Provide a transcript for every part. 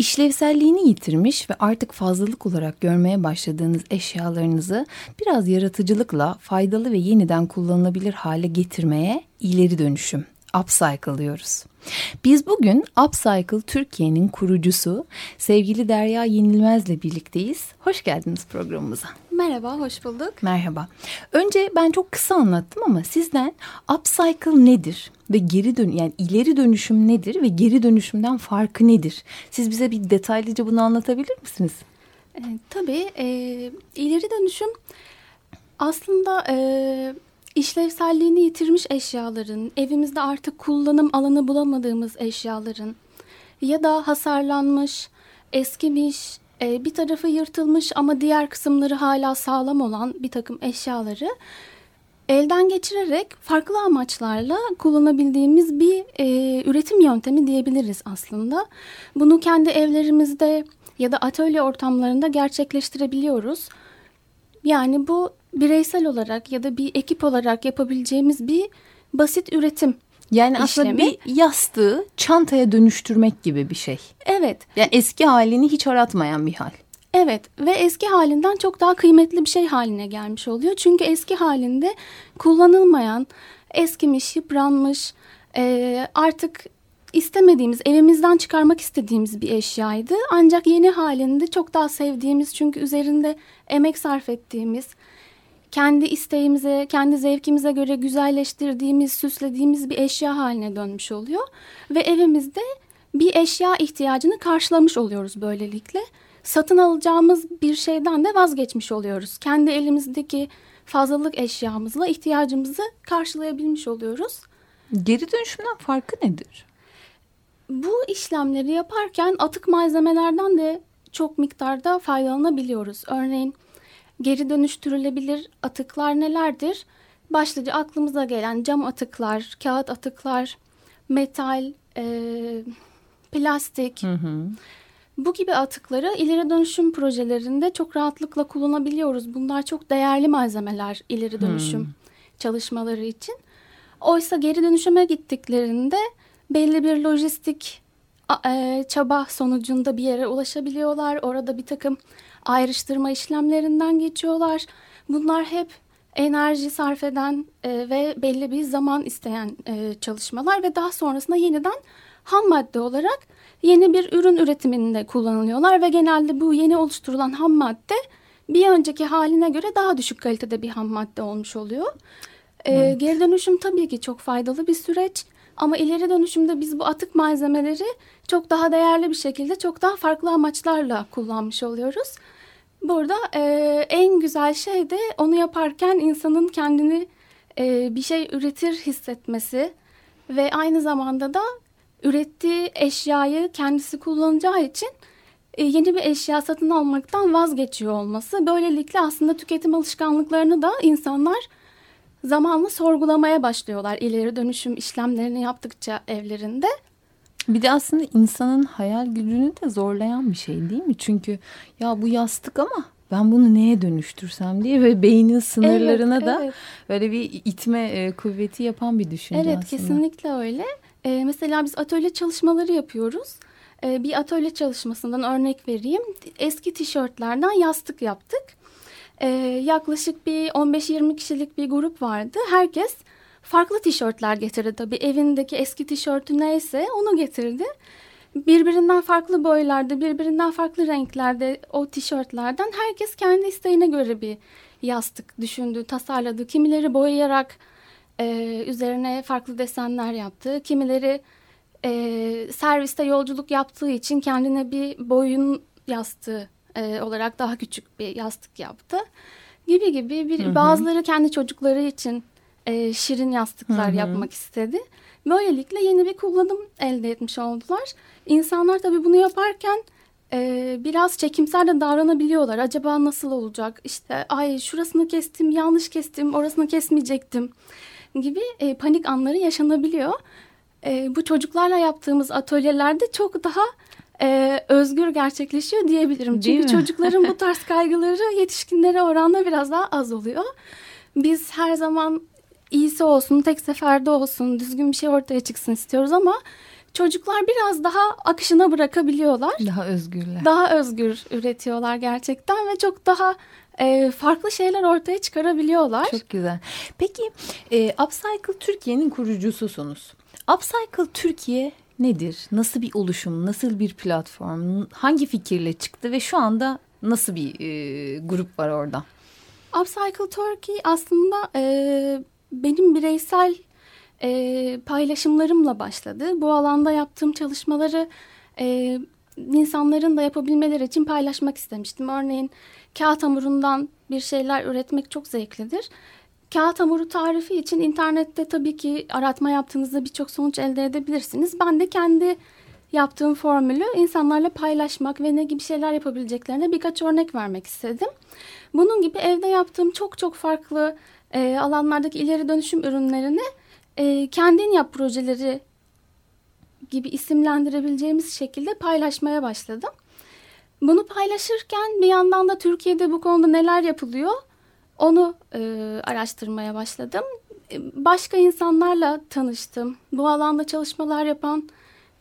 İşlevselliğini yitirmiş ve artık fazlalık olarak görmeye başladığınız eşyalarınızı biraz yaratıcılıkla faydalı ve yeniden kullanılabilir hale getirmeye ileri dönüşüm, upcycle diyoruz. Biz bugün Upcycle Türkiye'nin kurucusu sevgili Derya Yenilmez'le birlikteyiz. Hoş geldiniz programımıza. Merhaba, hoş bulduk. Merhaba. Önce ben çok kısa anlattım ama sizden upcycle nedir ve geri dön yani ileri dönüşüm nedir ve geri dönüşümden farkı nedir? Siz bize bir detaylıca bunu anlatabilir misiniz? E, tabii. E, ileri dönüşüm aslında e, işlevselliğini yitirmiş eşyaların, evimizde artık kullanım alanı bulamadığımız eşyaların ya da hasarlanmış, eskimiş, e, bir tarafı yırtılmış ama diğer kısımları hala sağlam olan bir takım eşyaları elden geçirerek farklı amaçlarla kullanabildiğimiz bir e, üretim yöntemi diyebiliriz aslında. Bunu kendi evlerimizde ya da atölye ortamlarında gerçekleştirebiliyoruz. Yani bu bireysel olarak ya da bir ekip olarak yapabileceğimiz bir basit üretim yani aslında bir yastığı çantaya dönüştürmek gibi bir şey. Evet. Yani eski halini hiç aratmayan bir hal. Evet ve eski halinden çok daha kıymetli bir şey haline gelmiş oluyor. Çünkü eski halinde kullanılmayan, eskimiş, yıpranmış, e, artık istemediğimiz, evimizden çıkarmak istediğimiz bir eşyaydı. Ancak yeni halinde çok daha sevdiğimiz çünkü üzerinde emek sarf ettiğimiz, kendi isteğimize, kendi zevkimize göre güzelleştirdiğimiz, süslediğimiz bir eşya haline dönmüş oluyor. Ve evimizde bir eşya ihtiyacını karşılamış oluyoruz böylelikle. Satın alacağımız bir şeyden de vazgeçmiş oluyoruz. Kendi elimizdeki fazlalık eşyamızla ihtiyacımızı karşılayabilmiş oluyoruz. Geri dönüşümden farkı nedir? Bu işlemleri yaparken atık malzemelerden de çok miktarda faydalanabiliyoruz. Örneğin geri dönüştürülebilir atıklar nelerdir? Başlıca aklımıza gelen cam atıklar, kağıt atıklar, metal, e, plastik. Hı hı. Bu gibi atıkları ileri dönüşüm projelerinde çok rahatlıkla kullanabiliyoruz. Bunlar çok değerli malzemeler ileri dönüşüm hmm. çalışmaları için. Oysa geri dönüşüme gittiklerinde belli bir lojistik e, çaba sonucunda bir yere ulaşabiliyorlar. Orada bir takım ayrıştırma işlemlerinden geçiyorlar. Bunlar hep enerji sarf eden e, ve belli bir zaman isteyen e, çalışmalar ve daha sonrasında yeniden ham madde olarak yeni bir ürün üretiminde kullanılıyorlar ve genelde bu yeni oluşturulan ham madde bir önceki haline göre daha düşük kalitede bir ham madde olmuş oluyor. E, evet. Geri dönüşüm tabii ki çok faydalı bir süreç ama ileri dönüşümde biz bu atık malzemeleri çok daha değerli bir şekilde çok daha farklı amaçlarla kullanmış oluyoruz. Burada e, en güzel şey de onu yaparken insanın kendini e, bir şey üretir hissetmesi ve aynı zamanda da ürettiği eşyayı kendisi kullanacağı için e, yeni bir eşya satın almaktan vazgeçiyor olması. Böylelikle aslında tüketim alışkanlıklarını da insanlar zamanla sorgulamaya başlıyorlar ileri dönüşüm işlemlerini yaptıkça evlerinde. Bir de aslında insanın hayal gücünü de zorlayan bir şey değil mi? Çünkü ya bu yastık ama ben bunu neye dönüştürsem diye ve beynin sınırlarına evet, da evet. böyle bir itme e, kuvveti yapan bir düşünce evet, aslında. Evet kesinlikle öyle. E, mesela biz atölye çalışmaları yapıyoruz. E, bir atölye çalışmasından örnek vereyim. Eski tişörtlerden yastık yaptık. E, yaklaşık bir 15-20 kişilik bir grup vardı. Herkes farklı tişörtler getirdi tabii. Evindeki eski tişörtü neyse onu getirdi. Birbirinden farklı boylarda, birbirinden farklı renklerde o tişörtlerden herkes kendi isteğine göre bir yastık düşündü, tasarladı. Kimileri boyayarak e, üzerine farklı desenler yaptı. Kimileri e, serviste yolculuk yaptığı için kendine bir boyun yastığı e, olarak daha küçük bir yastık yaptı. Gibi gibi bir, hı hı. bazıları kendi çocukları için e, şirin yastıklar hı hı. yapmak istedi. Böylelikle yeni bir kullanım elde etmiş oldular. İnsanlar tabii bunu yaparken e, biraz çekimsel de davranabiliyorlar. Acaba nasıl olacak? İşte ay şurasını kestim, yanlış kestim, orasını kesmeyecektim gibi e, panik anları yaşanabiliyor. E, bu çocuklarla yaptığımız atölyelerde çok daha e, özgür gerçekleşiyor diyebilirim. Değil Çünkü mi? çocukların bu tarz kaygıları yetişkinlere oranla biraz daha az oluyor. Biz her zaman iyisi olsun, tek seferde olsun, düzgün bir şey ortaya çıksın istiyoruz ama çocuklar biraz daha akışına bırakabiliyorlar. Daha özgürler. Daha özgür üretiyorlar gerçekten ve çok daha e, farklı şeyler ortaya çıkarabiliyorlar. Çok güzel. Peki e, Upcycle Türkiye'nin kurucususunuz. Upcycle Türkiye nedir? Nasıl bir oluşum? Nasıl bir platform? Hangi fikirle çıktı ve şu anda nasıl bir e, grup var orada? Upcycle Turkey aslında e, benim bireysel e, paylaşımlarımla başladı. Bu alanda yaptığım çalışmaları e, insanların da yapabilmeleri için paylaşmak istemiştim. Örneğin kağıt hamurundan bir şeyler üretmek çok zevklidir. Kağıt hamuru tarifi için internette tabii ki aratma yaptığınızda birçok sonuç elde edebilirsiniz. Ben de kendi yaptığım formülü insanlarla paylaşmak ve ne gibi şeyler yapabileceklerine birkaç örnek vermek istedim. Bunun gibi evde yaptığım çok çok farklı e, alanlardaki ileri dönüşüm ürünlerini e, kendin yap projeleri gibi isimlendirebileceğimiz şekilde paylaşmaya başladım. Bunu paylaşırken bir yandan da Türkiye'de bu konuda neler yapılıyor onu e, araştırmaya başladım. E, Başka insanlarla tanıştım. Bu alanda çalışmalar yapan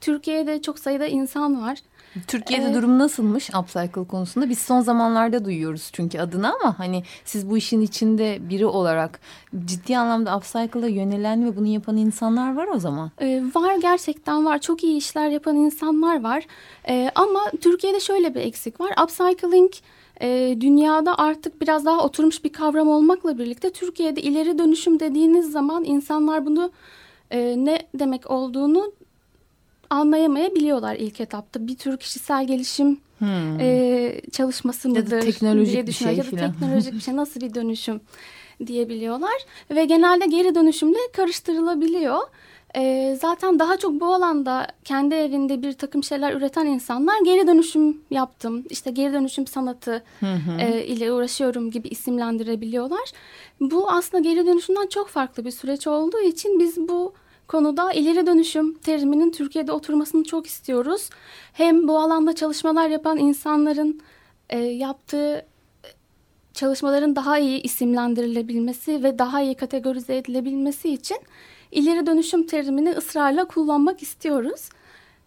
Türkiye'de çok sayıda insan var. Türkiye'de Evet. durum nasılmış upcycle konusunda? Biz son zamanlarda duyuyoruz çünkü adını ama hani siz bu işin içinde biri olarak ciddi anlamda upcycle'a yönelen ve bunu yapan insanlar var o zaman. Ee, var gerçekten var. Çok iyi işler yapan insanlar var. Ee, ama Türkiye'de şöyle bir eksik var. Upcycling e, dünyada artık biraz daha oturmuş bir kavram olmakla birlikte Türkiye'de ileri dönüşüm dediğiniz zaman insanlar bunu e, ne demek olduğunu anlayamayabiliyorlar ilk etapta. Bir tür kişisel gelişim Hmm. e, çalışması Ya da mıdır teknolojik diye bir şey Ya da teknolojik bir şey nasıl bir dönüşüm diyebiliyorlar. Ve genelde geri dönüşümle karıştırılabiliyor. E, zaten daha çok bu alanda kendi evinde bir takım şeyler üreten insanlar geri dönüşüm yaptım. işte geri dönüşüm sanatı e, ile uğraşıyorum gibi isimlendirebiliyorlar. Bu aslında geri dönüşümden çok farklı bir süreç olduğu için biz bu konuda ileri dönüşüm teriminin Türkiye'de oturmasını çok istiyoruz. Hem bu alanda çalışmalar yapan insanların e, yaptığı çalışmaların daha iyi isimlendirilebilmesi ve daha iyi kategorize edilebilmesi için ileri dönüşüm terimini ısrarla kullanmak istiyoruz.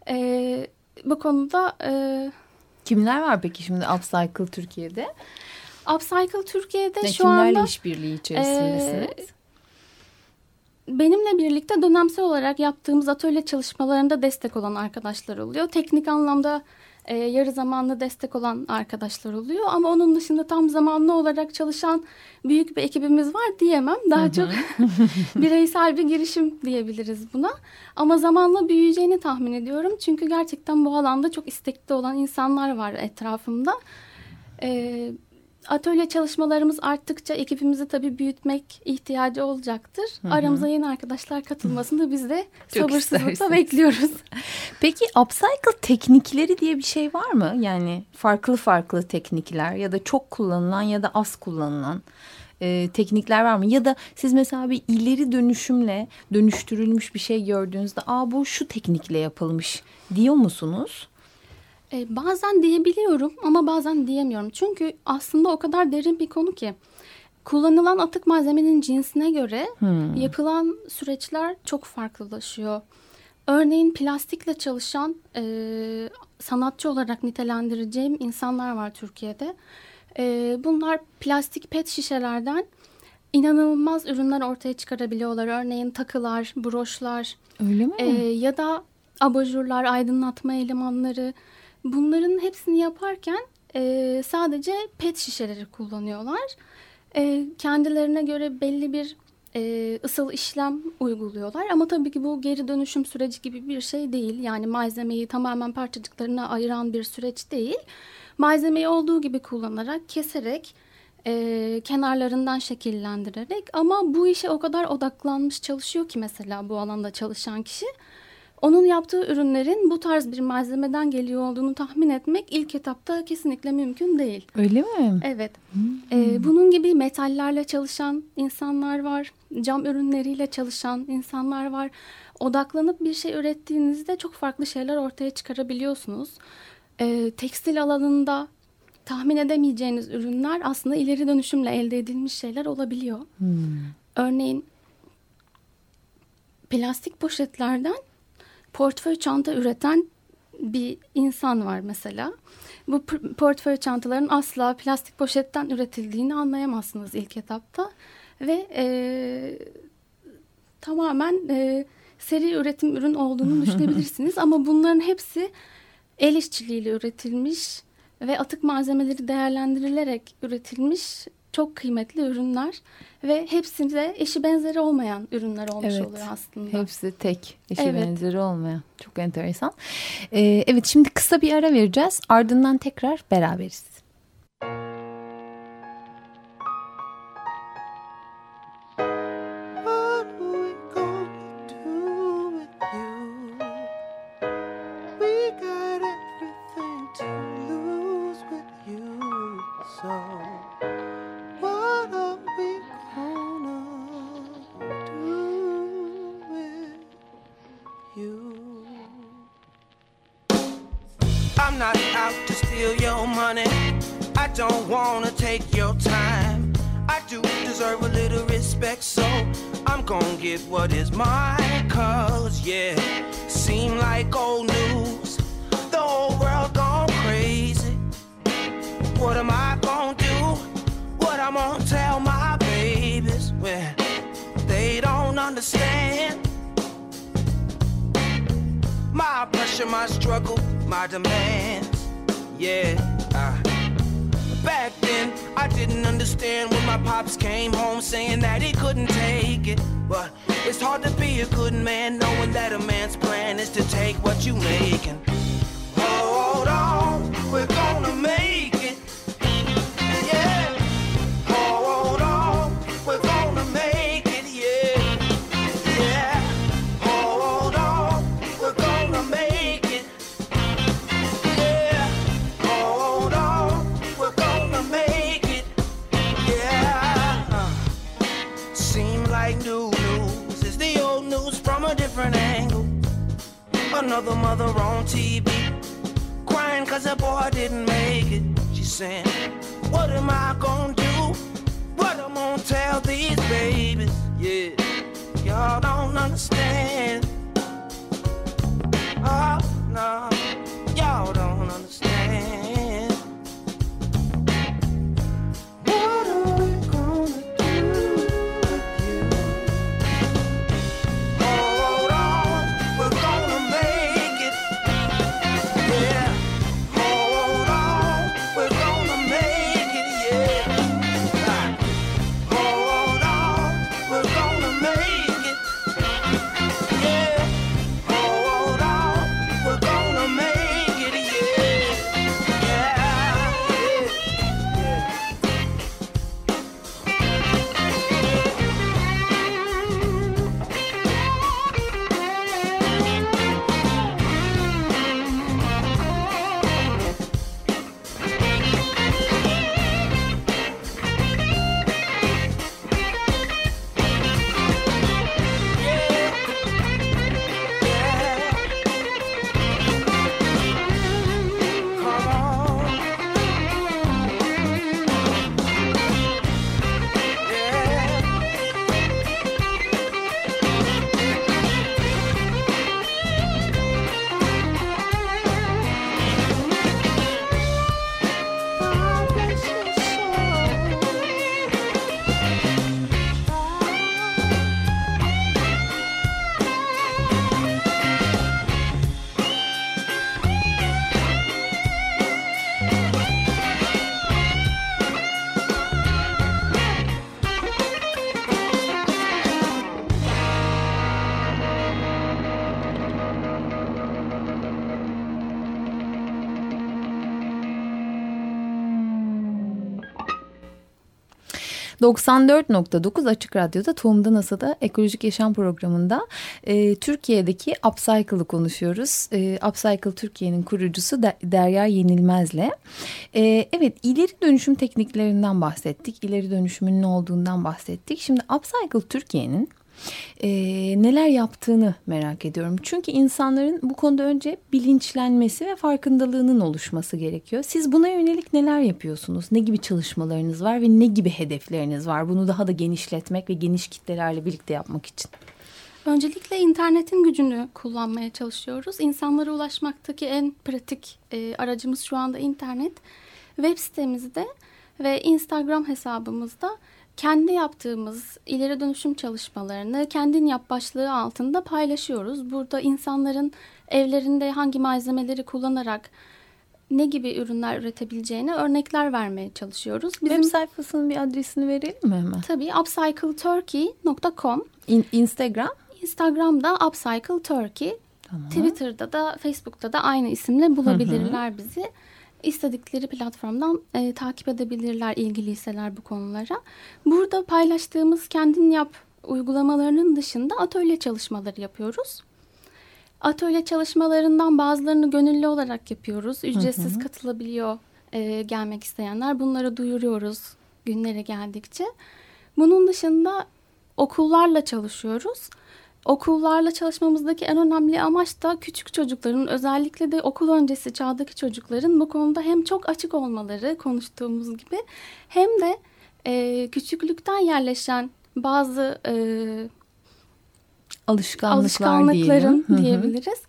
E, bu konuda e, Kimler var peki şimdi upcycle Türkiye'de? Upcycle Türkiye'de Ne, şu kimlerle anda işbirliği içerisindesiniz? Ee, benimle birlikte dönemsel olarak yaptığımız atölye çalışmalarında destek olan arkadaşlar oluyor. Teknik anlamda e, yarı zamanlı destek olan arkadaşlar oluyor. Ama onun dışında tam zamanlı olarak çalışan büyük bir ekibimiz var diyemem. Daha çok bireysel bir girişim diyebiliriz buna. Ama zamanla büyüyeceğini tahmin ediyorum. Çünkü gerçekten bu alanda çok istekli olan insanlar var etrafımda. Ee, atölye çalışmalarımız arttıkça ekibimizi tabii büyütmek ihtiyacı olacaktır. Aramıza yeni arkadaşlar katılmasını biz de sabırsızlıkla bekliyoruz. Peki upcycle teknikleri diye bir şey var mı? Yani farklı farklı teknikler ya da çok kullanılan ya da az kullanılan e, teknikler var mı? Ya da siz mesela bir ileri dönüşümle dönüştürülmüş bir şey gördüğünüzde aa bu şu teknikle yapılmış diyor musunuz? Ee, bazen diyebiliyorum ama bazen diyemiyorum. Çünkü aslında o kadar derin bir konu ki. Kullanılan atık malzemenin cinsine göre yapılan süreçler çok farklılaşıyor. Örneğin plastikle çalışan e, sanatçı olarak nitelendireceğim insanlar var Türkiye'de. E, bunlar plastik pet şişelerden inanılmaz ürünler ortaya çıkarabiliyorlar. Örneğin takılar, broşlar, Öyle mi? ee, ya da abajurlar, aydınlatma elemanları bunların hepsini yaparken e, sadece pet şişeleri kullanıyorlar. E, kendilerine göre belli bir e, ısıl işlem uyguluyorlar ama tabii ki bu geri dönüşüm süreci gibi bir şey değil. Yani malzemeyi tamamen parçacıklarına ayıran bir süreç değil. Malzemeyi olduğu gibi kullanarak, keserek, e, kenarlarından şekillendirerek ama bu işe o kadar odaklanmış çalışıyor ki mesela bu alanda çalışan kişi Onun yaptığı ürünlerin bu tarz bir malzemeden geliyor olduğunu tahmin etmek ilk etapta kesinlikle mümkün değil. Öyle mi? Evet. Hmm. Ee, bunun gibi metallerle çalışan insanlar var. Cam ürünleriyle çalışan insanlar var. Odaklanıp bir şey ürettiğinizde çok farklı şeyler ortaya çıkarabiliyorsunuz. Ee, tekstil alanında tahmin edemeyeceğiniz ürünler aslında ileri dönüşümle elde edilmiş şeyler olabiliyor. Hmm. Örneğin plastik poşetlerden portföy çanta üreten bir insan var mesela. Bu portföy çantaların asla plastik poşetten üretildiğini anlayamazsınız ilk etapta. Ve e, tamamen e, seri üretim ürün olduğunu düşünebilirsiniz. Ama bunların hepsi el işçiliğiyle üretilmiş ve atık malzemeleri değerlendirilerek üretilmiş çok kıymetli ürünler ve hepsinde eşi benzeri olmayan ürünler olmuş evet, oluyor aslında. Hepsi tek, eşi evet. benzeri olmayan. Çok enteresan. Ee, evet şimdi kısa bir ara vereceğiz. Ardından tekrar beraberiz. What is mine, cause yeah, seem like old news. The whole world gone crazy. What am I gonna do? What I'm gonna tell my babies when they don't understand? My pressure, my struggle, my demands, yeah. Back then, I didn't understand when my pops came home saying that he couldn't take it. But it's hard to be a good man knowing that a man's plan is to take what you make like new news. It's the old news from a different angle. Another mother on TV, crying cause her boy didn't make it. She's saying, What am I gonna do? What am I gonna tell these babies? Yeah, y'all don't understand. Oh, no, 94.9 Açık Radyo'da Tohumda NASA'da Ekolojik Yaşam Programı'nda e, Türkiye'deki Upcycle'ı konuşuyoruz. E, Upcycle Türkiye'nin kurucusu Derya Yenilmez'le. E, evet ileri dönüşüm tekniklerinden bahsettik. İleri dönüşümün ne olduğundan bahsettik. Şimdi Upcycle Türkiye'nin e, neler yaptığını merak ediyorum. Çünkü insanların bu konuda önce bilinçlenmesi ve farkındalığının oluşması gerekiyor. Siz buna yönelik neler yapıyorsunuz? Ne gibi çalışmalarınız var ve ne gibi hedefleriniz var? Bunu daha da genişletmek ve geniş kitlelerle birlikte yapmak için. Öncelikle internetin gücünü kullanmaya çalışıyoruz. İnsanlara ulaşmaktaki en pratik e, aracımız şu anda internet. Web sitemizde ve Instagram hesabımızda kendi yaptığımız ileri dönüşüm çalışmalarını kendin yap başlığı altında paylaşıyoruz. Burada insanların evlerinde hangi malzemeleri kullanarak ne gibi ürünler üretebileceğine örnekler vermeye çalışıyoruz. Bizim, Web sayfasının bir adresini verelim mi hemen? Tabii upcycleturkey.com In, Instagram? Instagram'da upcycleturkey. Tamam. Twitter'da da Facebook'ta da aynı isimle bulabilirler hı hı. bizi istedikleri platformdan e, takip edebilirler ilgiliyseler bu konulara. Burada paylaştığımız kendin yap uygulamalarının dışında atölye çalışmaları yapıyoruz. Atölye çalışmalarından bazılarını gönüllü olarak yapıyoruz. Ücretsiz hı hı. katılabiliyor e, gelmek isteyenler. Bunları duyuruyoruz günlere geldikçe. Bunun dışında okullarla çalışıyoruz. Okullarla çalışmamızdaki en önemli amaç da küçük çocukların özellikle de okul öncesi çağdaki çocukların bu konuda hem çok açık olmaları konuştuğumuz gibi hem de e, küçüklükten yerleşen bazı e, Alışkanlıklar alışkanlıkların diyelim. diyebiliriz.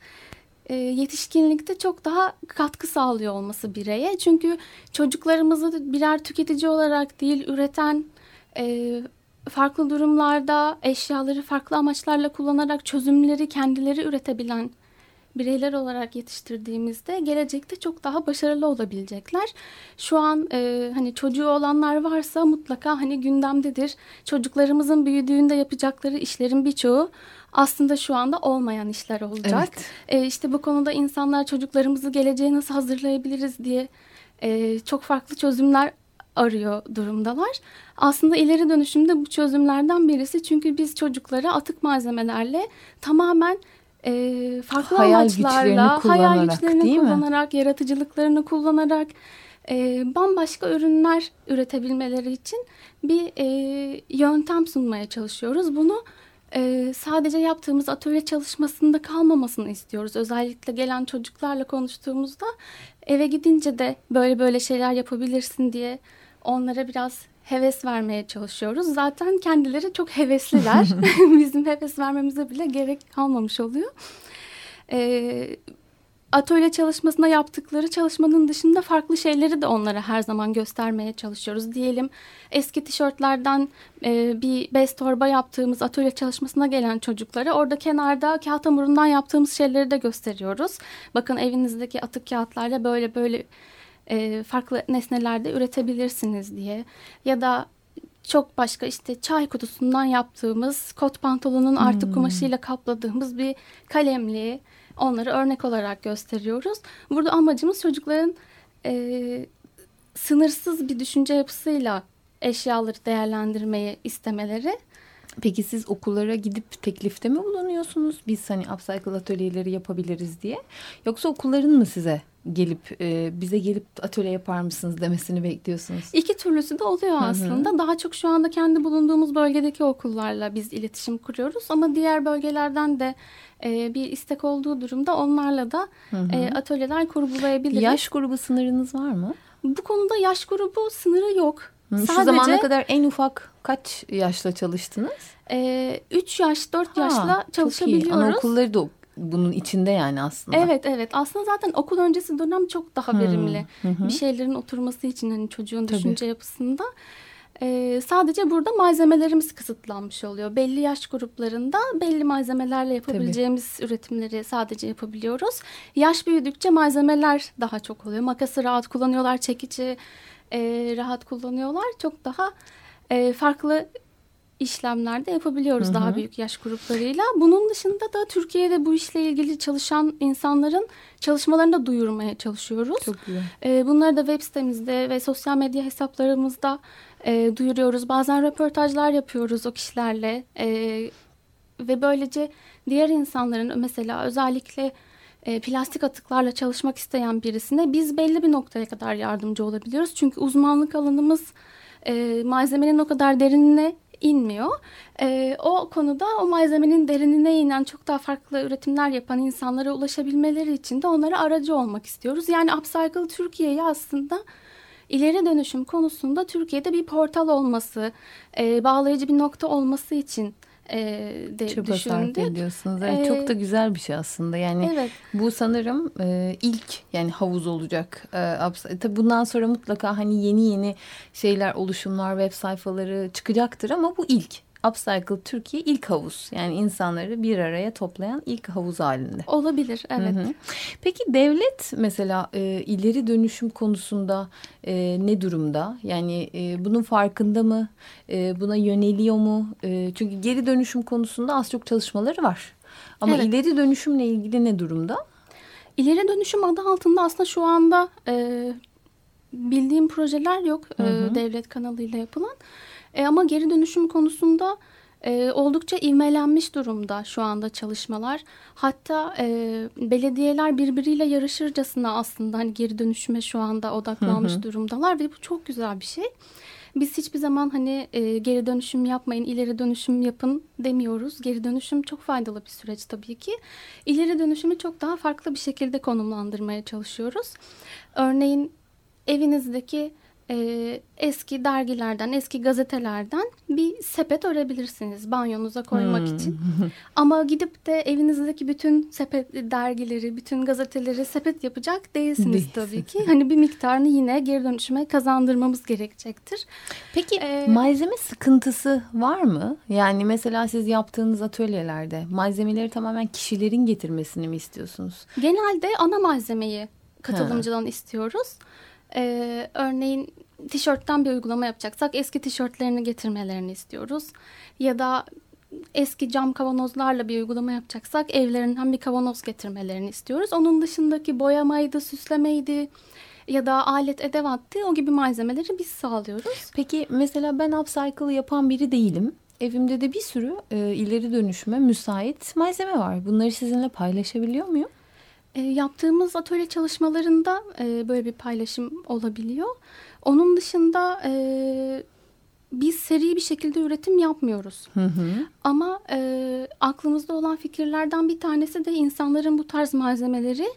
E, yetişkinlikte çok daha katkı sağlıyor olması bireye. Çünkü çocuklarımızı birer tüketici olarak değil üreten e, farklı durumlarda eşyaları farklı amaçlarla kullanarak çözümleri kendileri üretebilen bireyler olarak yetiştirdiğimizde gelecekte çok daha başarılı olabilecekler. Şu an e, hani çocuğu olanlar varsa mutlaka hani gündemdedir. Çocuklarımızın büyüdüğünde yapacakları işlerin birçoğu aslında şu anda olmayan işler olacak. Evet. E, işte bu konuda insanlar çocuklarımızı geleceğe nasıl hazırlayabiliriz diye e, çok farklı çözümler arıyor durumdalar. Aslında ileri dönüşümde bu çözümlerden birisi çünkü biz çocuklara atık malzemelerle tamamen e, farklı hayal amaçlarla güçlerini hayal güçlerini kullanarak, mi? yaratıcılıklarını kullanarak e, bambaşka ürünler üretebilmeleri için bir e, yöntem sunmaya çalışıyoruz. Bunu e, sadece yaptığımız atölye çalışmasında kalmamasını istiyoruz. Özellikle gelen çocuklarla konuştuğumuzda eve gidince de böyle böyle şeyler yapabilirsin diye onlara biraz heves vermeye çalışıyoruz. Zaten kendileri çok hevesliler. Bizim heves vermemize bile gerek kalmamış oluyor. Ee, atölye çalışmasında yaptıkları çalışmanın dışında farklı şeyleri de onlara her zaman göstermeye çalışıyoruz. Diyelim eski tişörtlerden e, bir bez torba yaptığımız atölye çalışmasına gelen çocuklara orada kenarda kağıt hamurundan yaptığımız şeyleri de gösteriyoruz. Bakın evinizdeki atık kağıtlarla böyle böyle e, farklı nesnelerde üretebilirsiniz diye ya da çok başka işte çay kutusundan yaptığımız kot pantolonun artık hmm. kumaşıyla kapladığımız bir kalemli onları örnek olarak gösteriyoruz. Burada amacımız çocukların e, sınırsız bir düşünce yapısıyla eşyaları değerlendirmeyi istemeleri. Peki siz okullara gidip teklifte mi bulunuyorsunuz? Biz hani upcycle atölyeleri yapabiliriz diye. Yoksa okulların mı size gelip e, bize gelip atölye yapar mısınız demesini bekliyorsunuz? İki türlüsü de oluyor aslında. Hı hı. Daha çok şu anda kendi bulunduğumuz bölgedeki okullarla biz iletişim kuruyoruz. Ama diğer bölgelerden de e, bir istek olduğu durumda onlarla da hı hı. E, atölyeler kurgulayabiliriz. Yaş grubu sınırınız var mı? Bu konuda yaş grubu sınırı yok. Hı, Sadece, şu zamana kadar en ufak kaç yaşla çalıştınız? 3 e, yaş 4 ha, yaşla çalışabiliyoruz. Anaokulları da bunun içinde yani aslında. Evet evet aslında zaten okul öncesi dönem çok daha verimli hmm. Hı bir şeylerin oturması için hani çocuğun Tabii. düşünce yapısında. Ee, sadece burada malzemelerimiz kısıtlanmış oluyor. Belli yaş gruplarında belli malzemelerle yapabileceğimiz Tabii. üretimleri sadece yapabiliyoruz. Yaş büyüdükçe malzemeler daha çok oluyor. Makası rahat kullanıyorlar, çekici e, rahat kullanıyorlar. Çok daha e, farklı işlemlerde yapabiliyoruz hı hı. daha büyük yaş gruplarıyla. Bunun dışında da Türkiye'de bu işle ilgili çalışan insanların çalışmalarını da duyurmaya çalışıyoruz. Çok güzel. Ee, bunları da web sitemizde ve sosyal medya hesaplarımızda e, duyuruyoruz. Bazen röportajlar yapıyoruz o kişilerle e, ve böylece diğer insanların mesela özellikle e, plastik atıklarla çalışmak isteyen birisine biz belli bir noktaya kadar yardımcı olabiliyoruz. Çünkü uzmanlık alanımız e, malzemenin o kadar derinine inmiyor. E, o konuda o malzemenin derinine inen çok daha farklı üretimler yapan insanlara ulaşabilmeleri için de onlara aracı olmak istiyoruz. Yani Upcycle Türkiye'yi aslında ileri dönüşüm konusunda Türkiye'de bir portal olması, e, bağlayıcı bir nokta olması için e, de Çaba düşündük. ediyorsunuz. Evet, Ee, çok da güzel bir şey aslında. Yani Evet. bu sanırım e, ilk yani havuz olacak. E, ups- tabii bundan sonra mutlaka hani yeni yeni şeyler, oluşumlar, web sayfaları çıkacaktır ama bu ilk. Upcycle Türkiye ilk havuz. Yani insanları bir araya toplayan ilk havuz halinde. Olabilir, evet. Hı hı. Peki devlet mesela e, ileri dönüşüm konusunda e, ne durumda? Yani e, bunun farkında mı? E, buna yöneliyor mu? E, çünkü geri dönüşüm konusunda az çok çalışmaları var. Ama Evet. ileri dönüşümle ilgili ne durumda? İleri dönüşüm adı altında aslında şu anda e, bildiğim projeler yok e, devlet kanalıyla yapılan. E, ama geri dönüşüm konusunda e, oldukça ivmelenmiş durumda şu anda çalışmalar. Hatta e, belediyeler birbiriyle yarışırcasına aslında hani geri dönüşüme şu anda odaklanmış durumdalar ve bu çok güzel bir şey. Biz hiçbir zaman hani e, geri dönüşüm yapmayın, ileri dönüşüm yapın demiyoruz. Geri dönüşüm çok faydalı bir süreç tabii ki. İleri dönüşümü çok daha farklı bir şekilde konumlandırmaya çalışıyoruz. Örneğin evinizdeki e, eski dergilerden, eski gazetelerden bir sepet örebilirsiniz banyonuza koymak için. Ama gidip de evinizdeki bütün sepet dergileri, bütün gazeteleri sepet yapacak değilsiniz Değilsin. tabii ki. Hani bir miktarını yine geri dönüşüme kazandırmamız gerekecektir. Peki Ee, malzeme sıkıntısı var mı? Yani mesela siz yaptığınız atölyelerde malzemeleri tamamen kişilerin getirmesini mi istiyorsunuz? Genelde ana malzemeyi katılımcıdan istiyoruz. Ee, örneğin tişörtten bir uygulama yapacaksak eski tişörtlerini getirmelerini istiyoruz. Ya da eski cam kavanozlarla bir uygulama yapacaksak evlerinden bir kavanoz getirmelerini istiyoruz. Onun dışındaki boyamaydı, süslemeydi ya da alet edevattı o gibi malzemeleri biz sağlıyoruz. Peki mesela ben upcycle yapan biri değilim. Evimde de bir sürü e, ileri dönüşüme müsait malzeme var. Bunları sizinle paylaşabiliyor muyum? E, yaptığımız atölye çalışmalarında e, böyle bir paylaşım olabiliyor. Onun dışında e, biz seri bir şekilde üretim yapmıyoruz. Ama e, aklımızda olan fikirlerden bir tanesi de insanların bu tarz malzemeleri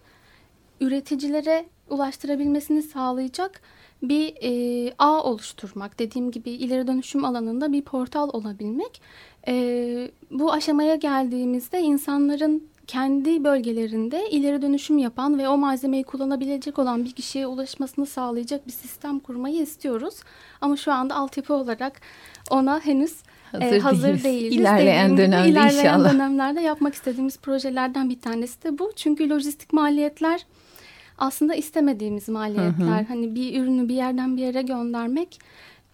üreticilere ulaştırabilmesini sağlayacak bir e, ağ oluşturmak. Dediğim gibi ileri dönüşüm alanında bir portal olabilmek. E, bu aşamaya geldiğimizde insanların kendi bölgelerinde ileri dönüşüm yapan ve o malzemeyi kullanabilecek olan bir kişiye ulaşmasını sağlayacak bir sistem kurmayı istiyoruz. Ama şu anda altyapı olarak ona henüz Hazır e, hazır değiliz. değiliz. İlerleyen dönemde ilerleyen inşallah. dönemlerde yapmak istediğimiz projelerden bir tanesi de bu. Çünkü lojistik maliyetler aslında istemediğimiz maliyetler. Hani bir ürünü bir yerden bir yere göndermek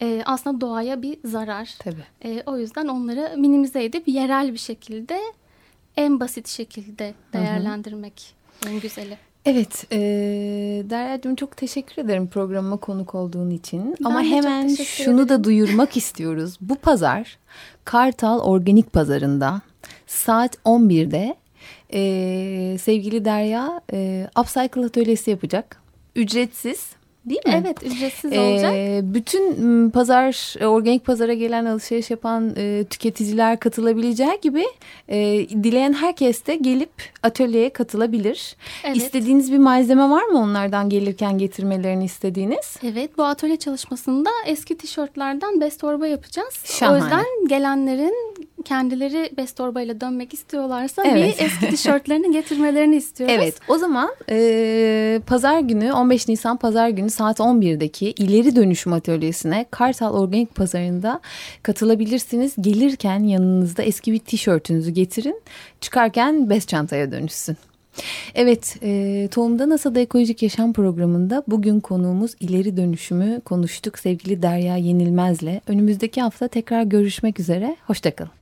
e, aslında doğaya bir zarar. Tabii. E, o yüzden onları minimize edip yerel bir şekilde en basit şekilde değerlendirmek en güzeli. Evet, e, Derya'cığım çok teşekkür ederim programıma konuk olduğun için. Ben Ama hemen şunu da ederim. duyurmak istiyoruz. Bu pazar Kartal Organik Pazarı'nda saat 11'de e, sevgili Derya e, Upcycle Atölyesi yapacak. Ücretsiz değil mi? Evet ücretsiz Ee, olacak. bütün pazar e, organik pazara gelen alışveriş yapan e, tüketiciler katılabileceği gibi e, dileyen herkes de gelip atölyeye katılabilir. Evet. İstediğiniz bir malzeme var mı onlardan gelirken getirmelerini istediğiniz? Evet bu atölye çalışmasında eski tişörtlerden bez torba yapacağız. Şahane. O yüzden gelenlerin kendileri bez torbayla dönmek istiyorlarsa Evet. bir eski tişörtlerini getirmelerini istiyoruz. Evet o zaman e, pazar günü 15 Nisan pazar günü saat 11'deki ileri dönüşüm atölyesine Kartal Organik Pazarı'nda katılabilirsiniz. Gelirken yanınızda eski bir tişörtünüzü getirin çıkarken bez çantaya dönüşsün. Evet, e, Tohumda NASA'da Ekolojik Yaşam programında bugün konuğumuz ileri dönüşümü konuştuk sevgili Derya Yenilmez'le. Önümüzdeki hafta tekrar görüşmek üzere, hoşçakalın.